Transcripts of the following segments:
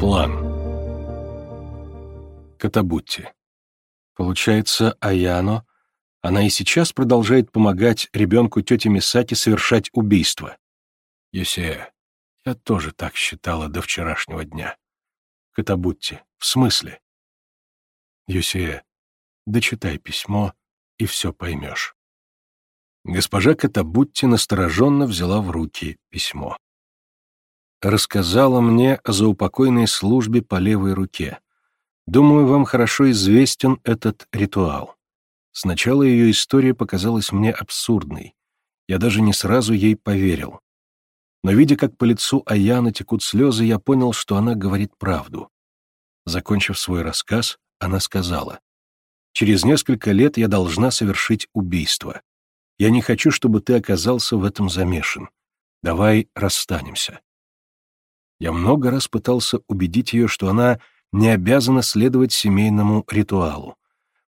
План. Катабутти. Получается, Аяно, она и сейчас продолжает помогать ребенку тети Мисаки совершать убийство. Юсея, я тоже так считала до вчерашнего дня. Катабутти, в смысле? Юсея, дочитай письмо, и все поймешь. Госпожа Катабутти настороженно взяла в руки письмо. Рассказала мне о заупокойной службе по левой руке. Думаю, вам хорошо известен этот ритуал. Сначала ее история показалась мне абсурдной. Я даже не сразу ей поверил. Но, видя, как по лицу Аяна текут слезы, я понял, что она говорит правду. Закончив свой рассказ, она сказала, «Через несколько лет я должна совершить убийство. Я не хочу, чтобы ты оказался в этом замешан. Давай расстанемся. Я много раз пытался убедить ее, что она не обязана следовать семейному ритуалу.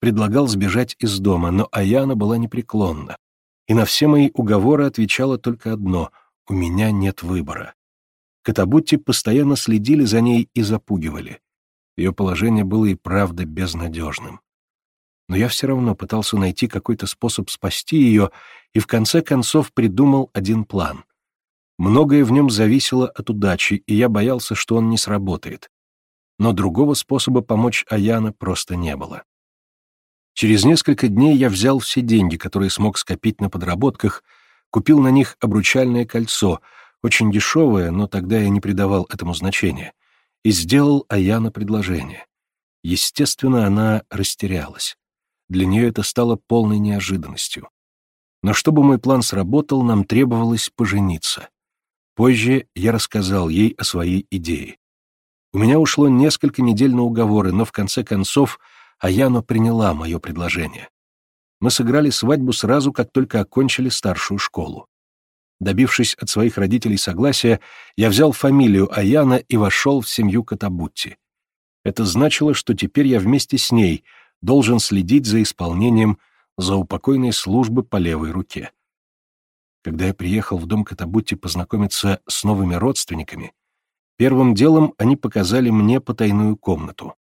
Предлагал сбежать из дома, но Аяна была непреклонна. И на все мои уговоры отвечала только одно — у меня нет выбора. Катабутти постоянно следили за ней и запугивали. Ее положение было и правда безнадежным но я все равно пытался найти какой-то способ спасти ее и в конце концов придумал один план. Многое в нем зависело от удачи, и я боялся, что он не сработает. Но другого способа помочь Аяна просто не было. Через несколько дней я взял все деньги, которые смог скопить на подработках, купил на них обручальное кольцо, очень дешевое, но тогда я не придавал этому значения, и сделал Аяна предложение. Естественно, она растерялась. Для нее это стало полной неожиданностью. Но чтобы мой план сработал, нам требовалось пожениться. Позже я рассказал ей о своей идее. У меня ушло несколько недель на уговоры, но в конце концов Аяно приняла мое предложение. Мы сыграли свадьбу сразу, как только окончили старшую школу. Добившись от своих родителей согласия, я взял фамилию Аяна и вошел в семью Катабутти. Это значило, что теперь я вместе с ней — должен следить за исполнением заупокойной службы по левой руке. Когда я приехал в дом Катабутти познакомиться с новыми родственниками, первым делом они показали мне потайную комнату.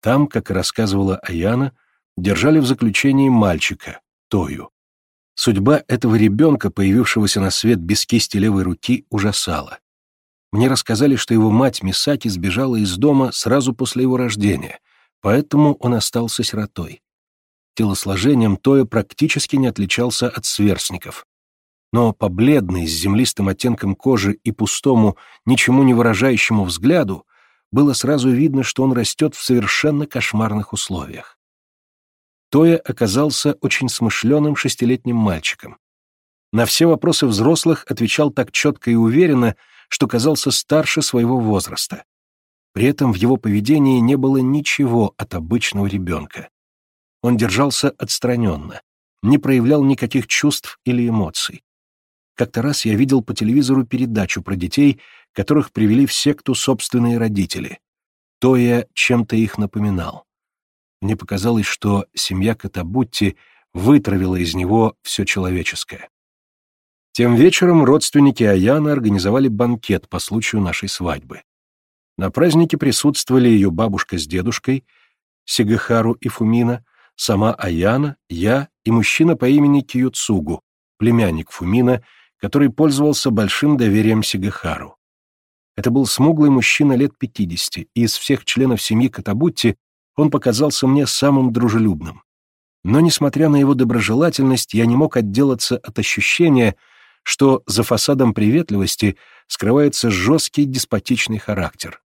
Там, как и рассказывала Аяна, держали в заключении мальчика, Тою. Судьба этого ребенка, появившегося на свет без кисти левой руки, ужасала. Мне рассказали, что его мать Мисаки сбежала из дома сразу после его рождения — Поэтому он остался сиротой. Телосложением Тоя практически не отличался от сверстников. Но по бледной, с землистым оттенком кожи и пустому, ничему не выражающему взгляду, было сразу видно, что он растет в совершенно кошмарных условиях. Тоя оказался очень смышленым шестилетним мальчиком. На все вопросы взрослых отвечал так четко и уверенно, что казался старше своего возраста. При этом в его поведении не было ничего от обычного ребенка. Он держался отстраненно, не проявлял никаких чувств или эмоций. Как-то раз я видел по телевизору передачу про детей, которых привели в секту собственные родители. То я чем-то их напоминал. Мне показалось, что семья Катабутти вытравила из него все человеческое. Тем вечером родственники Аяна организовали банкет по случаю нашей свадьбы. На празднике присутствовали ее бабушка с дедушкой, Сигахару и Фумина, сама Аяна, я и мужчина по имени Киюцугу, племянник Фумина, который пользовался большим доверием Сигахару. Это был смуглый мужчина лет 50, и из всех членов семьи Катабутти он показался мне самым дружелюбным. Но, несмотря на его доброжелательность, я не мог отделаться от ощущения, что за фасадом приветливости скрывается жесткий деспотичный характер.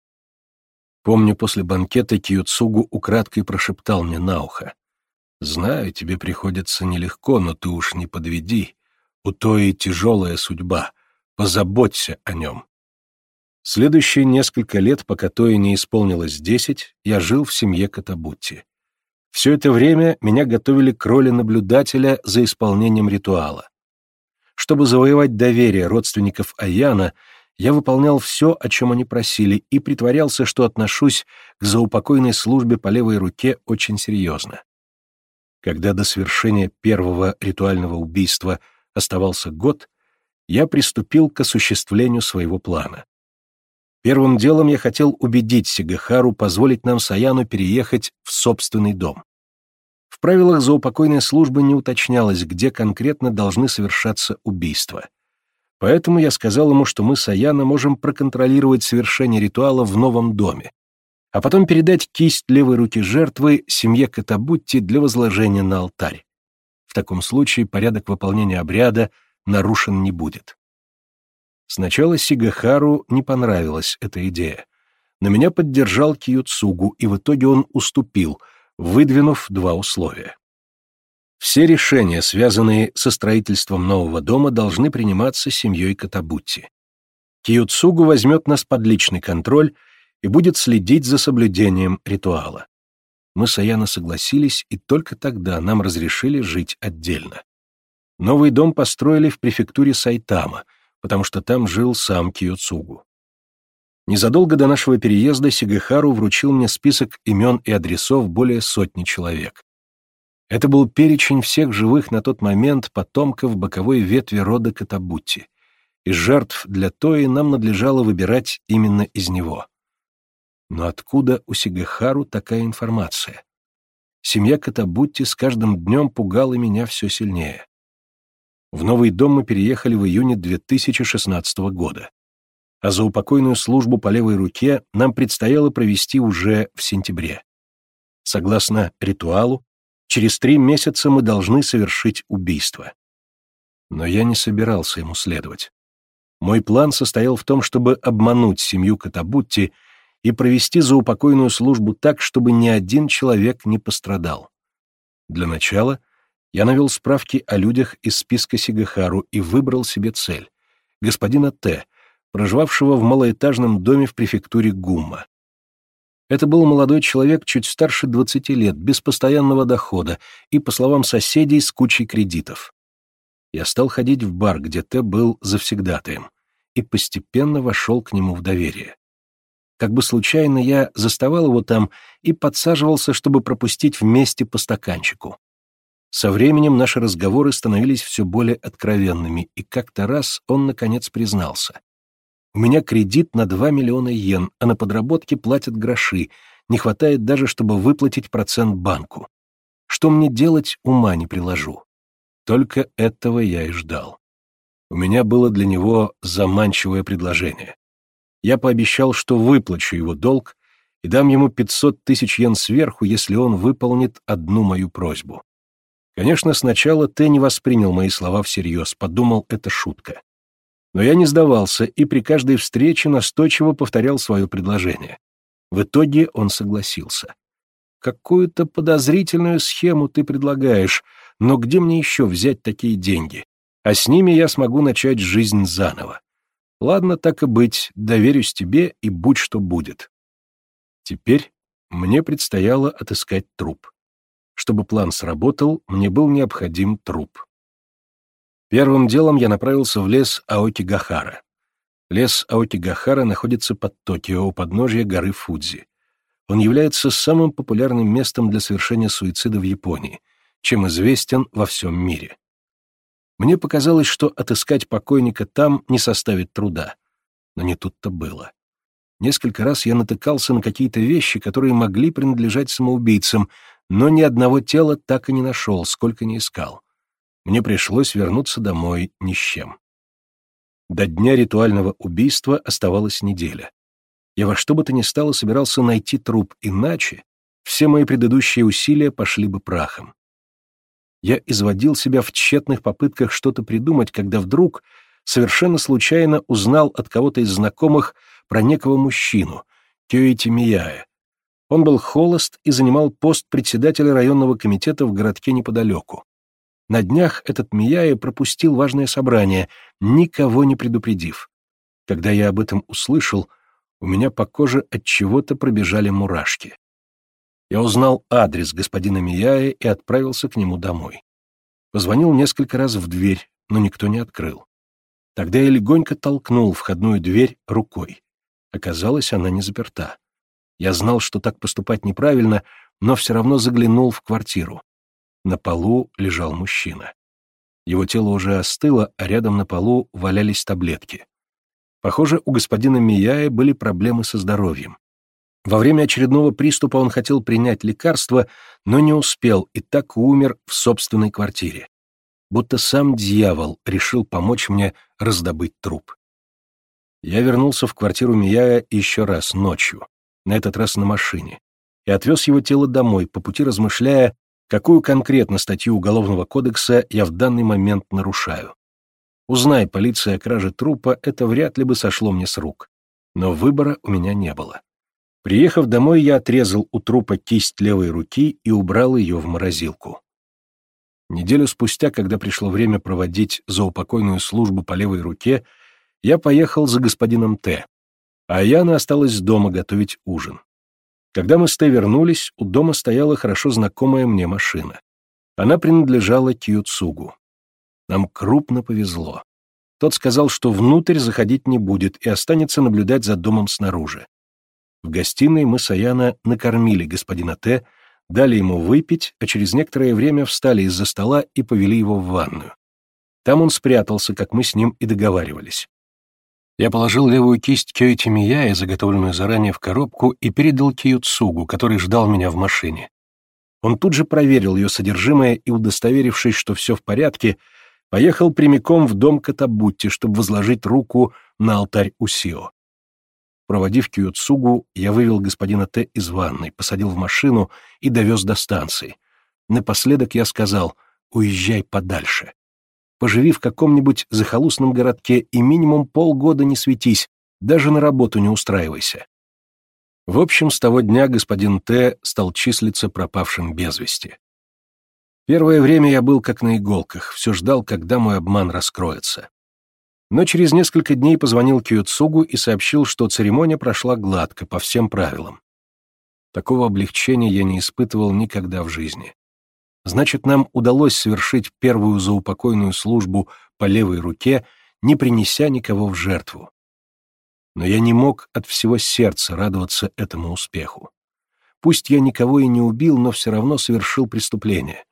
Помню, после банкета Киюцугу украдкой прошептал мне на ухо. «Знаю, тебе приходится нелегко, но ты уж не подведи. У той тяжелая судьба. Позаботься о нем». Следующие несколько лет, пока Тои не исполнилось десять, я жил в семье Катабутти. Все это время меня готовили к роли наблюдателя за исполнением ритуала. Чтобы завоевать доверие родственников Аяна, я выполнял все, о чем они просили, и притворялся, что отношусь к заупокойной службе по левой руке очень серьезно. Когда до свершения первого ритуального убийства оставался год, я приступил к осуществлению своего плана. Первым делом я хотел убедить Сигахару позволить нам Саяну переехать в собственный дом. В правилах заупокойной службы не уточнялось, где конкретно должны совершаться убийства. Поэтому я сказал ему, что мы с Аяна можем проконтролировать совершение ритуала в новом доме, а потом передать кисть левой руки жертвы семье Катабутти для возложения на алтарь. В таком случае порядок выполнения обряда нарушен не будет. Сначала Сигахару не понравилась эта идея, но меня поддержал Киюцугу, и в итоге он уступил, выдвинув два условия. Все решения, связанные со строительством нового дома, должны приниматься семьей Катабутти. Киюцугу возьмет нас под личный контроль и будет следить за соблюдением ритуала. Мы с Аяна согласились, и только тогда нам разрешили жить отдельно. Новый дом построили в префектуре Сайтама — потому что там жил сам Киоцугу. Незадолго до нашего переезда Сигахару вручил мне список имен и адресов более сотни человек. Это был перечень всех живых на тот момент потомков боковой ветви рода Катабути. Из жертв для Тои нам надлежало выбирать именно из него. Но откуда у Сигахару такая информация? Семья Катабутти с каждым днем пугала меня все сильнее. В новый дом мы переехали в июне 2016 года. А за упокойную службу по левой руке нам предстояло провести уже в сентябре. Согласно ритуалу, через три месяца мы должны совершить убийство. Но я не собирался ему следовать. Мой план состоял в том, чтобы обмануть семью Катабутти и провести заупокойную службу так, чтобы ни один человек не пострадал. Для начала — я навел справки о людях из списка Сигахару и выбрал себе цель — господина Т., проживавшего в малоэтажном доме в префектуре Гумма. Это был молодой человек чуть старше 20 лет, без постоянного дохода и, по словам соседей, с кучей кредитов. Я стал ходить в бар, где Т был завсегдатаем, и постепенно вошел к нему в доверие. Как бы случайно я заставал его там и подсаживался, чтобы пропустить вместе по стаканчику. Со временем наши разговоры становились все более откровенными, и как-то раз он, наконец, признался. «У меня кредит на 2 миллиона йен, а на подработке платят гроши, не хватает даже, чтобы выплатить процент банку. Что мне делать, ума не приложу». Только этого я и ждал. У меня было для него заманчивое предложение. Я пообещал, что выплачу его долг и дам ему 500 тысяч йен сверху, если он выполнит одну мою просьбу. Конечно, сначала Т не воспринял мои слова всерьез, подумал, это шутка. Но я не сдавался и при каждой встрече настойчиво повторял свое предложение. В итоге он согласился. «Какую-то подозрительную схему ты предлагаешь, но где мне еще взять такие деньги? А с ними я смогу начать жизнь заново. Ладно, так и быть, доверюсь тебе и будь что будет». Теперь мне предстояло отыскать труп. Чтобы план сработал, мне был необходим труп. Первым делом я направился в лес Аокигахара. Лес Аокигахара находится под Токио у подножия горы Фудзи. Он является самым популярным местом для совершения суицида в Японии, чем известен во всем мире. Мне показалось, что отыскать покойника там не составит труда. Но не тут-то было. Несколько раз я натыкался на какие-то вещи, которые могли принадлежать самоубийцам, но ни одного тела так и не нашел, сколько не искал. Мне пришлось вернуться домой ни с чем. До дня ритуального убийства оставалась неделя. Я во что бы то ни стало собирался найти труп, иначе все мои предыдущие усилия пошли бы прахом. Я изводил себя в тщетных попытках что-то придумать, когда вдруг совершенно случайно узнал от кого-то из знакомых про некого мужчину, Кёити Мияя, он был холост и занимал пост председателя районного комитета в городке неподалеку. На днях этот Мияя пропустил важное собрание, никого не предупредив. Когда я об этом услышал, у меня по коже от чего-то пробежали мурашки. Я узнал адрес господина Мияя и отправился к нему домой. Позвонил несколько раз в дверь, но никто не открыл. Тогда я легонько толкнул входную дверь рукой. Оказалось, она не заперта. Я знал, что так поступать неправильно, но все равно заглянул в квартиру. На полу лежал мужчина. Его тело уже остыло, а рядом на полу валялись таблетки. Похоже, у господина Мияя были проблемы со здоровьем. Во время очередного приступа он хотел принять лекарство, но не успел и так умер в собственной квартире. Будто сам дьявол решил помочь мне раздобыть труп. Я вернулся в квартиру Мияя еще раз ночью, на этот раз на машине, и отвез его тело домой, по пути размышляя, какую конкретно статью Уголовного кодекса я в данный момент нарушаю. Узнай полиция о краже трупа, это вряд ли бы сошло мне с рук. Но выбора у меня не было. Приехав домой, я отрезал у трупа кисть левой руки и убрал ее в морозилку. Неделю спустя, когда пришло время проводить заупокойную службу по левой руке, я поехал за господином Т, а Яна осталась дома готовить ужин. Когда мы с Т вернулись, у дома стояла хорошо знакомая мне машина. Она принадлежала Кьюцугу. Нам крупно повезло. Тот сказал, что внутрь заходить не будет и останется наблюдать за домом снаружи. В гостиной мы с Аяна накормили господина Т, дали ему выпить, а через некоторое время встали из-за стола и повели его в ванную. Там он спрятался, как мы с ним и договаривались. Я положил левую кисть Кёйти Мияя, заготовленную заранее в коробку, и передал Киюцугу, который ждал меня в машине. Он тут же проверил ее содержимое и, удостоверившись, что все в порядке, поехал прямиком в дом Катабутти, чтобы возложить руку на алтарь Усио. Проводив Киоцугу, я вывел господина Т. из ванной, посадил в машину и довез до станции. Напоследок я сказал «Уезжай подальше». Поживи в каком-нибудь захолустном городке и минимум полгода не светись, даже на работу не устраивайся. В общем, с того дня господин Т. стал числиться пропавшим без вести. Первое время я был как на иголках, все ждал, когда мой обман раскроется но через несколько дней позвонил Киоцугу и сообщил, что церемония прошла гладко, по всем правилам. Такого облегчения я не испытывал никогда в жизни. Значит, нам удалось совершить первую заупокойную службу по левой руке, не принеся никого в жертву. Но я не мог от всего сердца радоваться этому успеху. Пусть я никого и не убил, но все равно совершил преступление.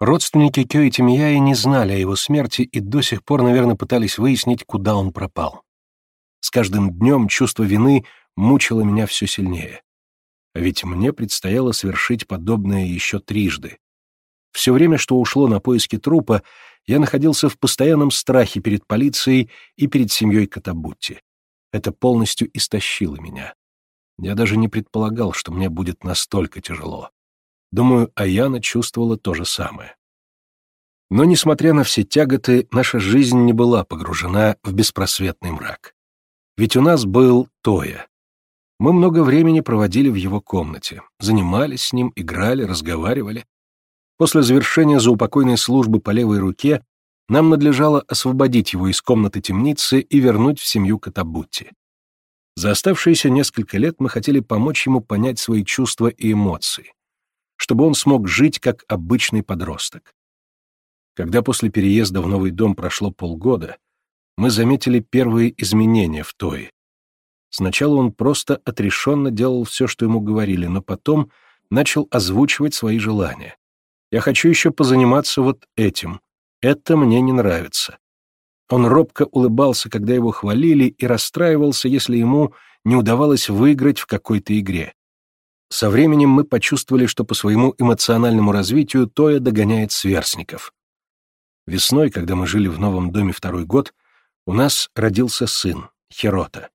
Родственники Кёи Тимияи не знали о его смерти и до сих пор, наверное, пытались выяснить, куда он пропал. С каждым днем чувство вины мучило меня все сильнее. А ведь мне предстояло совершить подобное еще трижды. Все время, что ушло на поиски трупа, я находился в постоянном страхе перед полицией и перед семьей Катабутти. Это полностью истощило меня. Я даже не предполагал, что мне будет настолько тяжело. Думаю, Аяна чувствовала то же самое. Но, несмотря на все тяготы, наша жизнь не была погружена в беспросветный мрак. Ведь у нас был Тоя. Мы много времени проводили в его комнате, занимались с ним, играли, разговаривали. После завершения заупокойной службы по левой руке нам надлежало освободить его из комнаты темницы и вернуть в семью Катабутти. За оставшиеся несколько лет мы хотели помочь ему понять свои чувства и эмоции чтобы он смог жить как обычный подросток. Когда после переезда в новый дом прошло полгода, мы заметили первые изменения в Тое. Сначала он просто отрешенно делал все, что ему говорили, но потом начал озвучивать свои желания. «Я хочу еще позаниматься вот этим. Это мне не нравится». Он робко улыбался, когда его хвалили, и расстраивался, если ему не удавалось выиграть в какой-то игре. Со временем мы почувствовали, что по своему эмоциональному развитию Тоя догоняет сверстников. Весной, когда мы жили в новом доме второй год, у нас родился сын, Херота.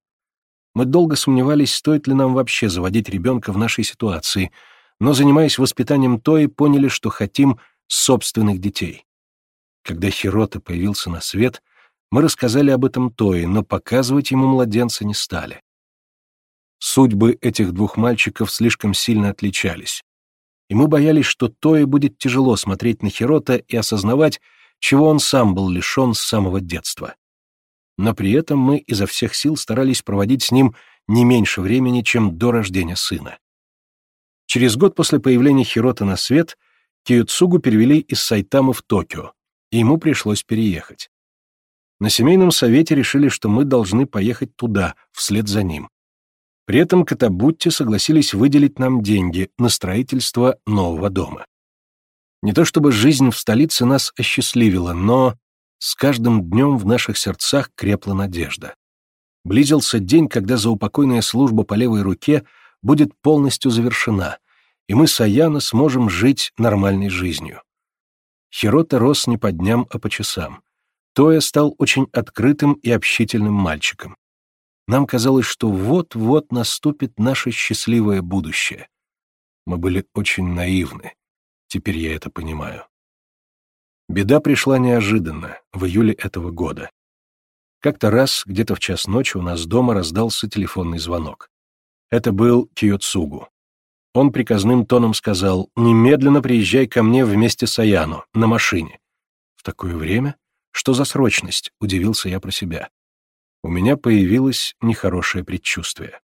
Мы долго сомневались, стоит ли нам вообще заводить ребенка в нашей ситуации, но, занимаясь воспитанием Тои, поняли, что хотим собственных детей. Когда Хирота появился на свет, мы рассказали об этом Тои, но показывать ему младенца не стали. Судьбы этих двух мальчиков слишком сильно отличались. И мы боялись, что Тое будет тяжело смотреть на Хирота и осознавать, чего он сам был лишен с самого детства. Но при этом мы изо всех сил старались проводить с ним не меньше времени, чем до рождения сына. Через год после появления Хирота на свет Киюцугу перевели из Сайтамы в Токио, и ему пришлось переехать. На семейном совете решили, что мы должны поехать туда, вслед за ним. При этом Катабутти согласились выделить нам деньги на строительство нового дома. Не то чтобы жизнь в столице нас осчастливила, но с каждым днем в наших сердцах крепла надежда. Близился день, когда заупокойная служба по левой руке будет полностью завершена, и мы с Аяна сможем жить нормальной жизнью. Хирота рос не по дням, а по часам. Тоя стал очень открытым и общительным мальчиком. Нам казалось, что вот-вот наступит наше счастливое будущее. Мы были очень наивны. Теперь я это понимаю. Беда пришла неожиданно, в июле этого года. Как-то раз, где-то в час ночи, у нас дома раздался телефонный звонок. Это был Киоцугу. Он приказным тоном сказал «Немедленно приезжай ко мне вместе с Аяно, на машине». «В такое время? Что за срочность?» — удивился я про себя. У меня появилось нехорошее предчувствие.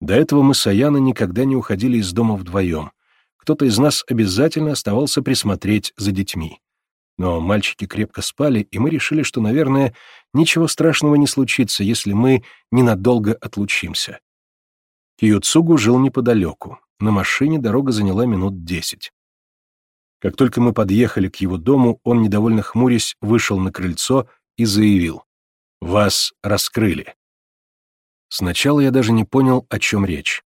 До этого мы с Аяно никогда не уходили из дома вдвоем. Кто-то из нас обязательно оставался присмотреть за детьми. Но мальчики крепко спали, и мы решили, что, наверное, ничего страшного не случится, если мы ненадолго отлучимся. Киоцугу жил неподалеку. На машине дорога заняла минут десять. Как только мы подъехали к его дому, он, недовольно хмурясь, вышел на крыльцо и заявил. «Вас раскрыли». Сначала я даже не понял, о чем речь.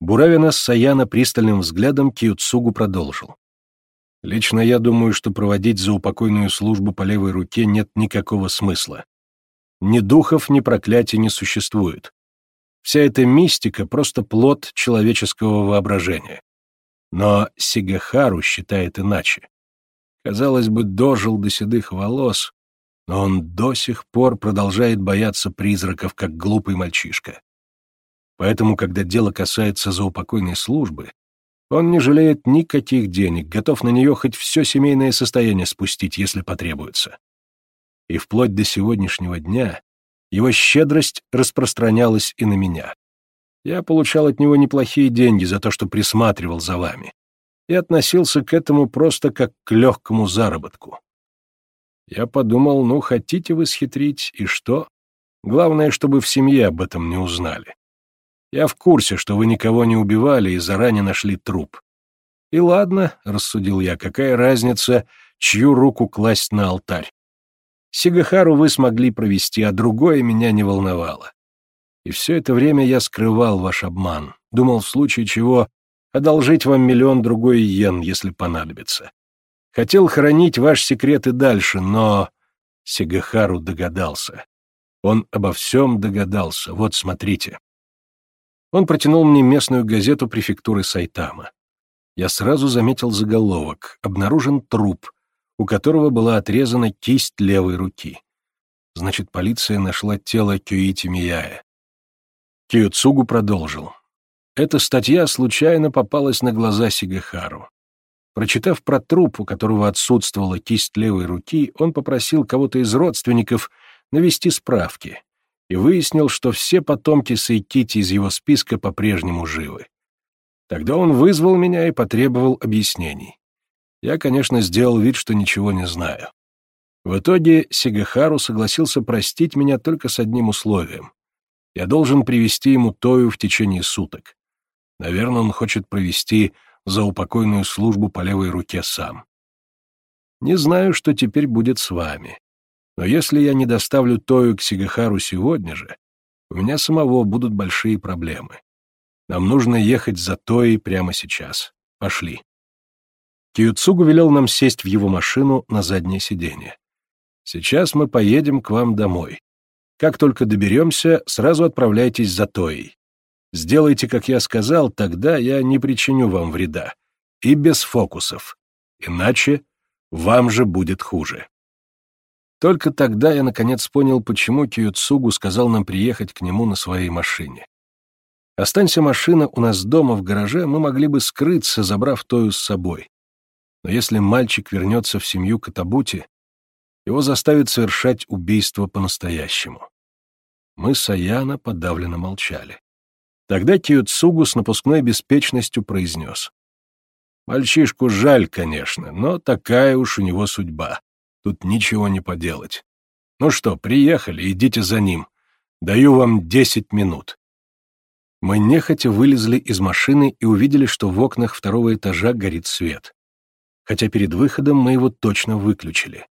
Буравя нас Саяна пристальным взглядом, Киуцугу продолжил. «Лично я думаю, что проводить заупокойную службу по левой руке нет никакого смысла. Ни духов, ни проклятий не существует. Вся эта мистика — просто плод человеческого воображения. Но Сигахару считает иначе. Казалось бы, дожил до седых волос, но он до сих пор продолжает бояться призраков, как глупый мальчишка. Поэтому, когда дело касается заупокойной службы, он не жалеет никаких денег, готов на нее хоть все семейное состояние спустить, если потребуется. И вплоть до сегодняшнего дня его щедрость распространялась и на меня. Я получал от него неплохие деньги за то, что присматривал за вами, и относился к этому просто как к легкому заработку. Я подумал, ну, хотите вы схитрить, и что? Главное, чтобы в семье об этом не узнали. Я в курсе, что вы никого не убивали и заранее нашли труп. И ладно, — рассудил я, — какая разница, чью руку класть на алтарь. Сигахару вы смогли провести, а другое меня не волновало. И все это время я скрывал ваш обман, думал в случае чего одолжить вам миллион другой йен, если понадобится. Хотел хранить ваш секрет и дальше, но... Сигахару догадался. Он обо всем догадался. Вот, смотрите. Он протянул мне местную газету префектуры Сайтама. Я сразу заметил заголовок «Обнаружен труп», у которого была отрезана кисть левой руки. Значит, полиция нашла тело Кюити Мияя. Киоцугу продолжил. Эта статья случайно попалась на глаза Сигахару. Прочитав про труп, у которого отсутствовала кисть левой руки, он попросил кого-то из родственников навести справки и выяснил, что все потомки Сайкити из его списка по-прежнему живы. Тогда он вызвал меня и потребовал объяснений. Я, конечно, сделал вид, что ничего не знаю. В итоге Сигахару согласился простить меня только с одним условием. Я должен привести ему Тою в течение суток. Наверное, он хочет провести заупокойную службу по левой руке сам. Не знаю, что теперь будет с вами. Но если я не доставлю Тою к Сигахару сегодня же, у меня самого будут большие проблемы. Нам нужно ехать за Тоей прямо сейчас. Пошли. Киюцугу велел нам сесть в его машину на заднее сиденье. «Сейчас мы поедем к вам домой. Как только доберемся, сразу отправляйтесь за Тоей. Сделайте, как я сказал, тогда я не причиню вам вреда. И без фокусов. Иначе вам же будет хуже». Только тогда я наконец понял, почему Киюцугу сказал нам приехать к нему на своей машине. Останься машина у нас дома в гараже, мы могли бы скрыться, забрав Тою с собой. Но если мальчик вернется в семью Катабути, его заставят совершать убийство по-настоящему. Мы с Аяна подавленно молчали. Тогда Киоцугу с напускной беспечностью произнес. «Мальчишку жаль, конечно, но такая уж у него судьба. Тут ничего не поделать. Ну что, приехали, идите за ним. Даю вам десять минут». Мы нехотя вылезли из машины и увидели, что в окнах второго этажа горит свет хотя перед выходом мы его точно выключили.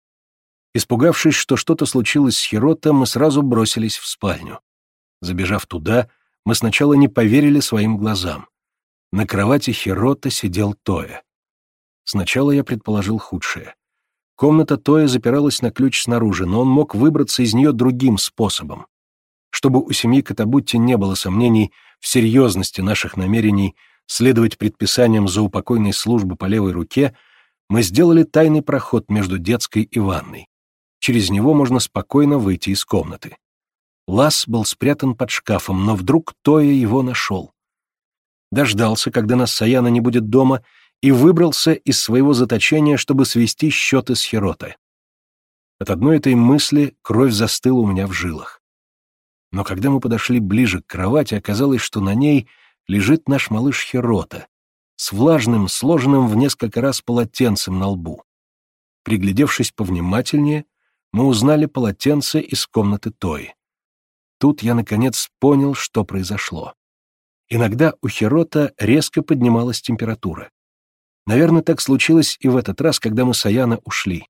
Испугавшись, что что-то случилось с Хирота, мы сразу бросились в спальню. Забежав туда, мы сначала не поверили своим глазам. На кровати Хирота сидел Тоя. Сначала я предположил худшее. Комната Тоя запиралась на ключ снаружи, но он мог выбраться из нее другим способом. Чтобы у семьи Катабутти не было сомнений в серьезности наших намерений следовать предписаниям заупокойной службы по левой руке, мы сделали тайный проход между детской и ванной. Через него можно спокойно выйти из комнаты. Лаз был спрятан под шкафом, но вдруг Тоя его нашел. Дождался, когда нас Саяна не будет дома, и выбрался из своего заточения, чтобы свести счеты с Хиротой. От одной этой мысли кровь застыла у меня в жилах. Но когда мы подошли ближе к кровати, оказалось, что на ней лежит наш малыш Хирота с влажным, сложенным в несколько раз полотенцем на лбу. Приглядевшись повнимательнее, мы узнали полотенце из комнаты Тои. Тут я, наконец, понял, что произошло. Иногда у Хирота резко поднималась температура. Наверное, так случилось и в этот раз, когда мы с Аяна ушли.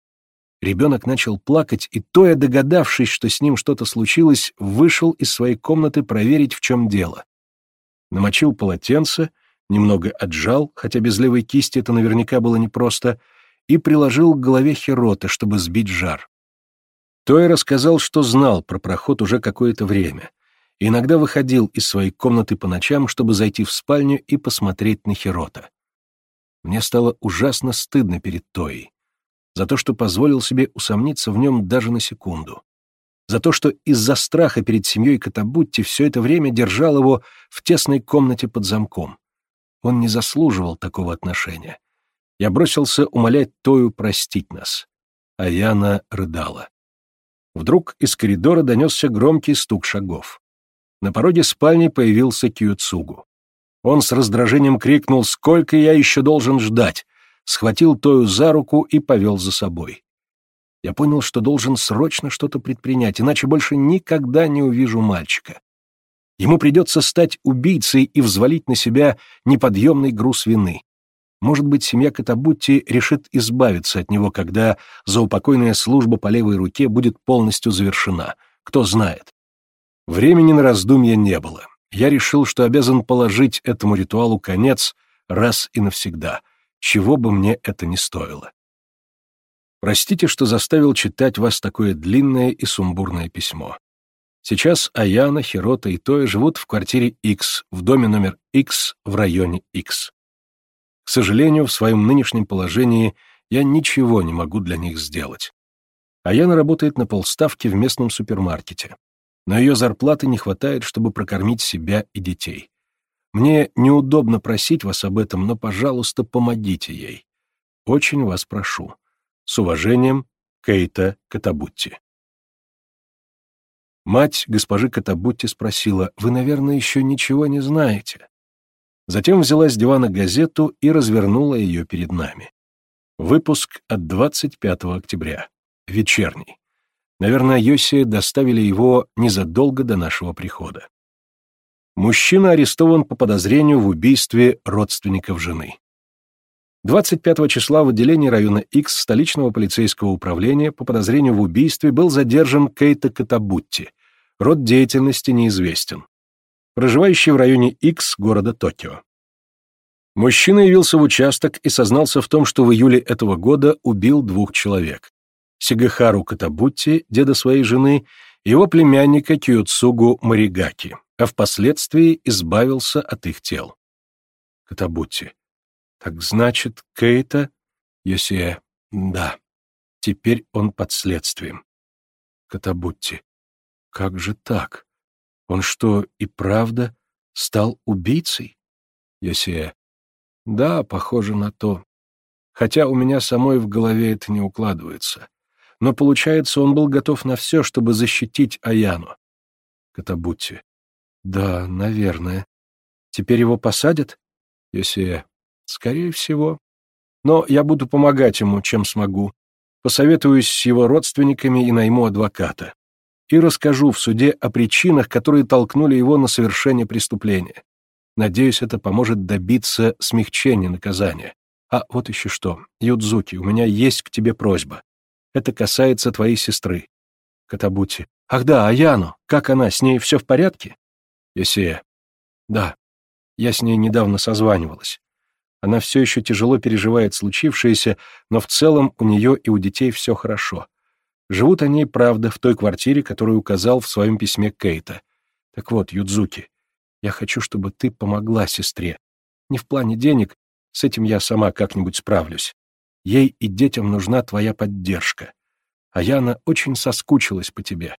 Ребенок начал плакать, и Тоя, догадавшись, что с ним что-то случилось, вышел из своей комнаты проверить, в чем дело. Намочил полотенце, немного отжал, хотя без левой кисти это наверняка было непросто, и приложил к голове Хирота, чтобы сбить жар. Той рассказал, что знал про проход уже какое-то время, иногда выходил из своей комнаты по ночам, чтобы зайти в спальню и посмотреть на Хирота. Мне стало ужасно стыдно перед Тоей, за то, что позволил себе усомниться в нем даже на секунду, за то, что из-за страха перед семьей Катабутти все это время держал его в тесной комнате под замком. Он не заслуживал такого отношения. Я бросился умолять Тою простить нас. А Яна рыдала. Вдруг из коридора донесся громкий стук шагов. На пороге спальни появился Кьюцугу. Он с раздражением крикнул «Сколько я еще должен ждать?» схватил Тою за руку и повел за собой. Я понял, что должен срочно что-то предпринять, иначе больше никогда не увижу мальчика. Ему придется стать убийцей и взвалить на себя неподъемный груз вины. Может быть, семья Катабутти решит избавиться от него, когда заупокойная служба по левой руке будет полностью завершена. Кто знает. Времени на раздумья не было. Я решил, что обязан положить этому ритуалу конец раз и навсегда, чего бы мне это ни стоило. Простите, что заставил читать вас такое длинное и сумбурное письмо. Сейчас Аяна, Хирота и Тоя живут в квартире X, в доме номер X в районе X. К сожалению, в своем нынешнем положении я ничего не могу для них сделать. Аяна работает на полставки в местном супермаркете, но ее зарплаты не хватает, чтобы прокормить себя и детей. Мне неудобно просить вас об этом, но, пожалуйста, помогите ей. Очень вас прошу. С уважением, Кейта Катабутти. Мать госпожи Катабутти спросила, «Вы, наверное, еще ничего не знаете?» Затем взяла с дивана газету и развернула ее перед нами. Выпуск от 25 октября. Вечерний. Наверное, Йоси доставили его незадолго до нашего прихода. Мужчина арестован по подозрению в убийстве родственников жены. 25 числа в отделении района X столичного полицейского управления по подозрению в убийстве был задержан Кейта Катабутти. Род деятельности неизвестен проживающий в районе X города Токио. Мужчина явился в участок и сознался в том, что в июле этого года убил двух человек. Сигахару Катабутти, деда своей жены, его племянника Киоцугу Маригаки, а впоследствии избавился от их тел. Катабутти. Так значит, Кейта... Йосия. Да. Теперь он под следствием. Катабутти. Как же так? Он что, и правда стал убийцей? Йосия. Да, похоже на то. Хотя у меня самой в голове это не укладывается. Но получается, он был готов на все, чтобы защитить Аяну. Катабутти. Да, наверное. Теперь его посадят? Йосия. Скорее всего. Но я буду помогать ему, чем смогу. Посоветуюсь с его родственниками и найму адвоката и расскажу в суде о причинах, которые толкнули его на совершение преступления. Надеюсь, это поможет добиться смягчения наказания. А вот еще что. Юдзуки, у меня есть к тебе просьба. Это касается твоей сестры. Катабути. Ах да, Аяну. Как она? С ней все в порядке? Есея. Да. Я с ней недавно созванивалась. Она все еще тяжело переживает случившееся, но в целом у нее и у детей все хорошо. Живут они, правда, в той квартире, которую указал в своем письме Кейта. Так вот, Юдзуки, я хочу, чтобы ты помогла сестре. Не в плане денег, с этим я сама как-нибудь справлюсь. Ей и детям нужна твоя поддержка. А Яна очень соскучилась по тебе.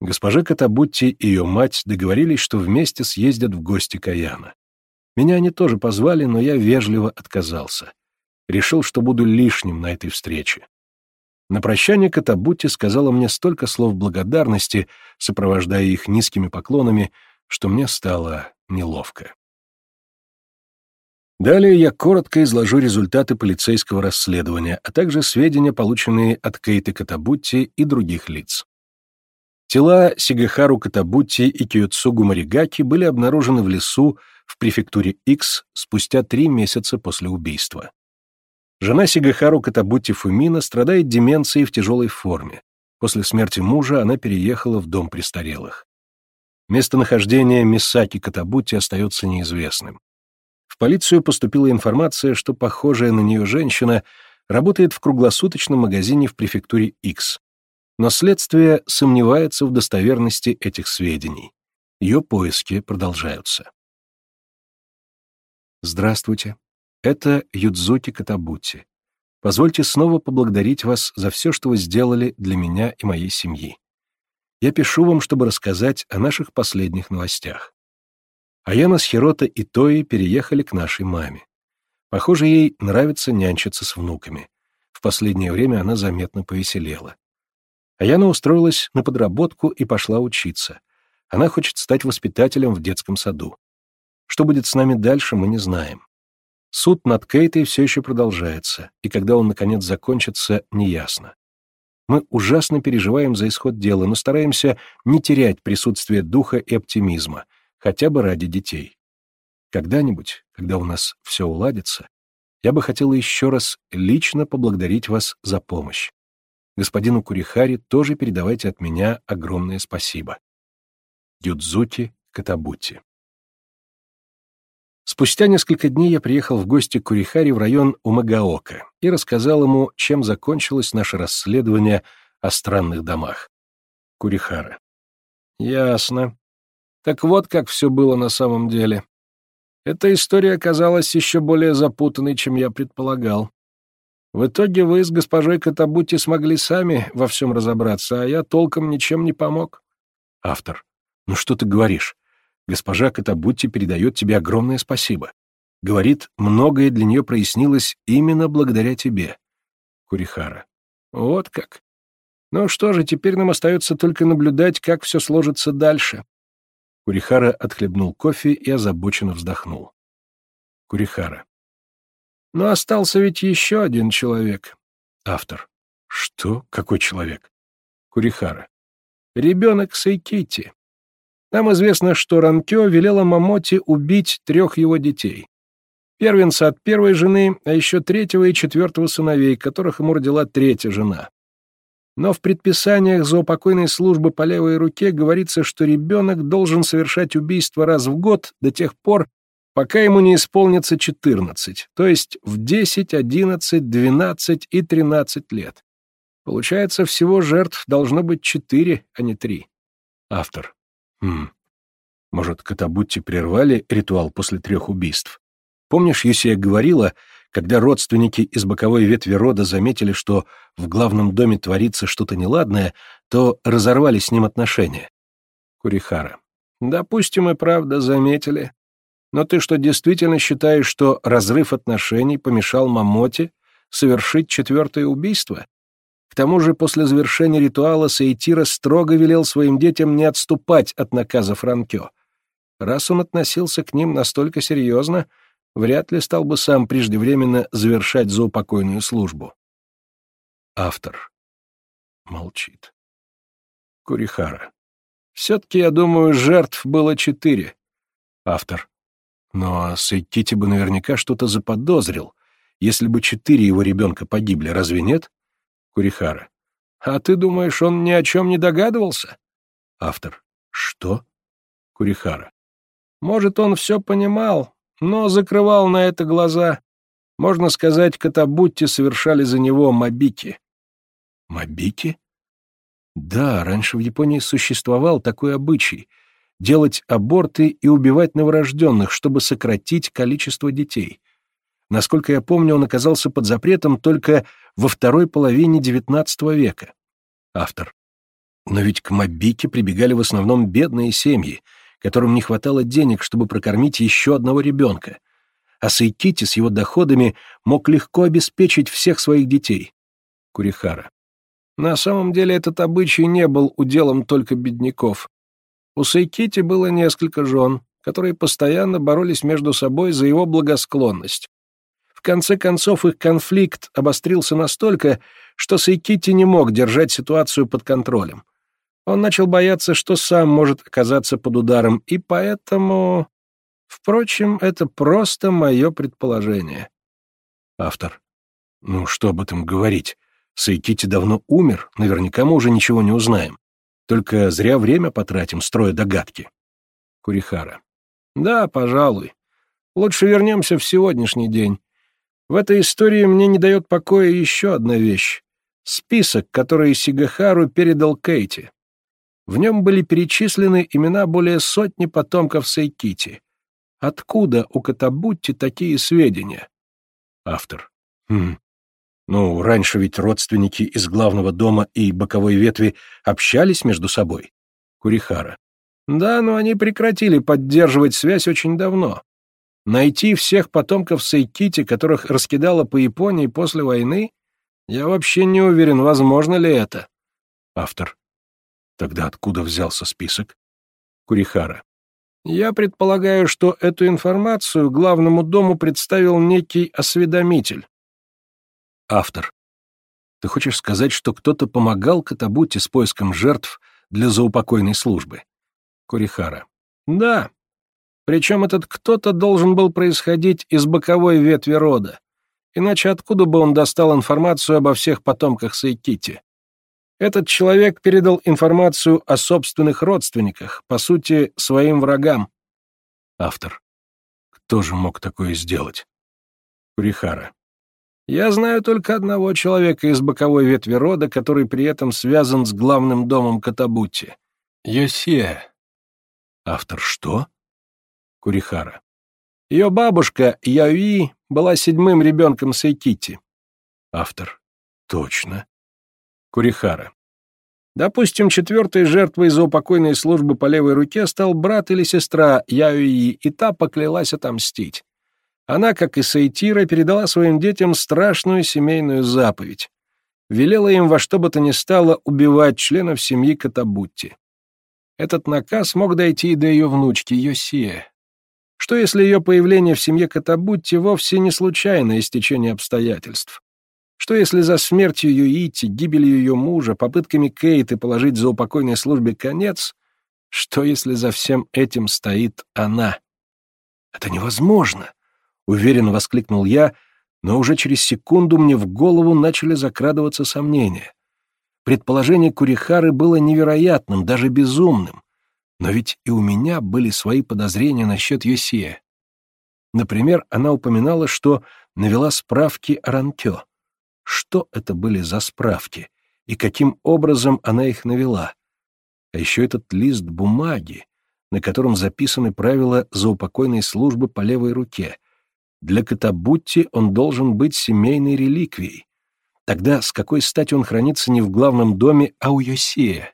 Госпожа Катабутти и ее мать договорились, что вместе съездят в гости к Аяна. Меня они тоже позвали, но я вежливо отказался. Решил, что буду лишним на этой встрече. На прощание Катабутти сказала мне столько слов благодарности, сопровождая их низкими поклонами, что мне стало неловко. Далее я коротко изложу результаты полицейского расследования, а также сведения, полученные от Кейты Катабутти и других лиц. Тела Сигахару Катабутти и Киоцугу Маригаки были обнаружены в лесу в префектуре X спустя три месяца после убийства. Жена Сигахару Катабути Фумина страдает деменцией в тяжелой форме. После смерти мужа она переехала в дом престарелых. Местонахождение Мисаки Катабути остается неизвестным. В полицию поступила информация, что похожая на нее женщина работает в круглосуточном магазине в префектуре X. Но следствие сомневается в достоверности этих сведений. Ее поиски продолжаются. Здравствуйте. Это Юдзуки Катабути. Позвольте снова поблагодарить вас за все, что вы сделали для меня и моей семьи. Я пишу вам, чтобы рассказать о наших последних новостях. Аяна с Хирота и Тои переехали к нашей маме. Похоже, ей нравится нянчиться с внуками. В последнее время она заметно повеселела. Аяна устроилась на подработку и пошла учиться. Она хочет стать воспитателем в детском саду. Что будет с нами дальше, мы не знаем. Суд над Кейтой все еще продолжается, и когда он, наконец, закончится, неясно. Мы ужасно переживаем за исход дела, но стараемся не терять присутствие духа и оптимизма, хотя бы ради детей. Когда-нибудь, когда у нас все уладится, я бы хотела еще раз лично поблагодарить вас за помощь. Господину Курихари тоже передавайте от меня огромное спасибо. Юдзуки Катабути Спустя несколько дней я приехал в гости к Курихари в район Умагаока и рассказал ему, чем закончилось наше расследование о странных домах. Курихара. Ясно. Так вот, как все было на самом деле. Эта история оказалась еще более запутанной, чем я предполагал. В итоге вы с госпожой Катабути смогли сами во всем разобраться, а я толком ничем не помог. Автор. Ну что ты говоришь? Госпожа Катабутти передает тебе огромное спасибо. Говорит, многое для нее прояснилось именно благодаря тебе. Курихара. Вот как. Ну что же, теперь нам остается только наблюдать, как все сложится дальше. Курихара отхлебнул кофе и озабоченно вздохнул. Курихара. Но остался ведь еще один человек. Автор. Что? Какой человек? Курихара. Ребенок Сайкити. Нам известно, что Ранкё велела Мамоти убить трех его детей. Первенца от первой жены, а еще третьего и четвертого сыновей, которых ему родила третья жена. Но в предписаниях заупокойной службы по левой руке говорится, что ребенок должен совершать убийство раз в год до тех пор, пока ему не исполнится 14, то есть в 10, 11, 12 и 13 лет. Получается, всего жертв должно быть 4, а не 3. Автор. Хм. Может, Катабутти прервали ритуал после трех убийств? Помнишь, Юсия говорила, когда родственники из боковой ветви рода заметили, что в главном доме творится что-то неладное, то разорвали с ним отношения? Курихара. Допустим, и правда заметили. Но ты что, действительно считаешь, что разрыв отношений помешал Мамоте совершить четвертое убийство? К тому же после завершения ритуала Саитира строго велел своим детям не отступать от наказа Франкё. Раз он относился к ним настолько серьезно, вряд ли стал бы сам преждевременно завершать заупокойную службу. Автор. Молчит. Курихара. Все-таки, я думаю, жертв было четыре. Автор. Но Сейкити бы наверняка что-то заподозрил. Если бы четыре его ребенка погибли, разве нет? Курихара. А ты думаешь, он ни о чем не догадывался? Автор. Что? Курихара. Может, он все понимал, но закрывал на это глаза. Можно сказать, катабутти совершали за него мабики. Мабики? Да, раньше в Японии существовал такой обычай — делать аборты и убивать новорожденных, чтобы сократить количество детей. Насколько я помню, он оказался под запретом только во второй половине XIX века. Автор. Но ведь к Мабике прибегали в основном бедные семьи, которым не хватало денег, чтобы прокормить еще одного ребенка. А Сайкити с его доходами мог легко обеспечить всех своих детей. Курихара. На самом деле этот обычай не был уделом только бедняков. У Сайкити было несколько жен, которые постоянно боролись между собой за его благосклонность. В конце концов, их конфликт обострился настолько, что Сайкити не мог держать ситуацию под контролем. Он начал бояться, что сам может оказаться под ударом, и поэтому... Впрочем, это просто мое предположение. Автор. Ну, что об этом говорить? Сайкити давно умер, наверняка мы уже ничего не узнаем. Только зря время потратим, строя догадки. Курихара. Да, пожалуй. Лучше вернемся в сегодняшний день. В этой истории мне не дает покоя еще одна вещь. Список, который Сигахару передал Кейти. В нем были перечислены имена более сотни потомков Сейкити. Откуда у Катабутти такие сведения? Автор. Хм. Ну, раньше ведь родственники из главного дома и боковой ветви общались между собой. Курихара. Да, но они прекратили поддерживать связь очень давно. Найти всех потомков Сайкити, которых раскидало по Японии после войны? Я вообще не уверен, возможно ли это. Автор. Тогда откуда взялся список? Курихара. Я предполагаю, что эту информацию главному дому представил некий осведомитель. Автор. Ты хочешь сказать, что кто-то помогал Катабути с поиском жертв для заупокойной службы? Курихара. Да, причем этот кто-то должен был происходить из боковой ветви рода. Иначе откуда бы он достал информацию обо всех потомках Сайкити? Этот человек передал информацию о собственных родственниках, по сути, своим врагам. Автор. Кто же мог такое сделать? Курихара. Я знаю только одного человека из боковой ветви рода, который при этом связан с главным домом Катабути. Йосия. Автор что? Курихара. Ее бабушка, Яуи, была седьмым ребенком Сайкити. Автор. Точно. Курихара. Допустим, четвертой жертвой заупокойной службы по левой руке стал брат или сестра Яуи, и та поклялась отомстить. Она, как и Сайтира, передала своим детям страшную семейную заповедь. Велела им во что бы то ни стало убивать членов семьи Катабутти. Этот наказ мог дойти и до ее внучки Йосия, что если ее появление в семье Катабутти вовсе не случайное истечение обстоятельств? Что если за смертью Юити, гибелью ее мужа, попытками Кейты положить за упокойной службе конец, что если за всем этим стоит она? «Это невозможно!» — уверенно воскликнул я, но уже через секунду мне в голову начали закрадываться сомнения. Предположение Курихары было невероятным, даже безумным. Но ведь и у меня были свои подозрения насчет Йосия. Например, она упоминала, что навела справки о Ранкё. Что это были за справки? И каким образом она их навела? А еще этот лист бумаги, на котором записаны правила заупокойной службы по левой руке. Для Катабутти он должен быть семейной реликвией. Тогда с какой стати он хранится не в главном доме, а у Йосея?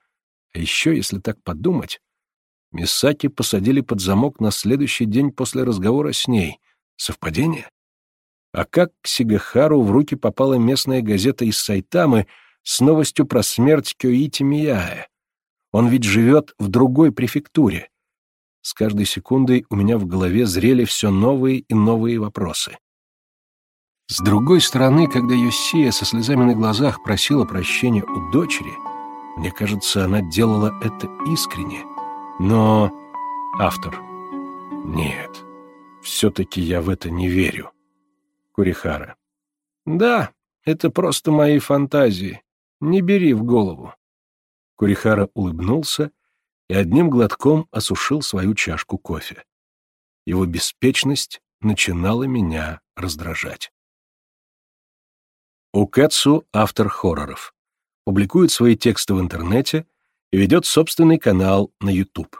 А еще, если так подумать, Мисаки посадили под замок на следующий день после разговора с ней. Совпадение? А как к Сигахару в руки попала местная газета из Сайтамы с новостью про смерть Кёити Мияэ? Он ведь живет в другой префектуре. С каждой секундой у меня в голове зрели все новые и новые вопросы. С другой стороны, когда Юсия со слезами на глазах просила прощения у дочери, мне кажется, она делала это искренне — но... Автор. Нет, все-таки я в это не верю. Курихара. Да, это просто мои фантазии. Не бери в голову. Курихара улыбнулся и одним глотком осушил свою чашку кофе. Его беспечность начинала меня раздражать. Укэцу — автор хорроров. Публикует свои тексты в интернете ведет собственный канал на YouTube.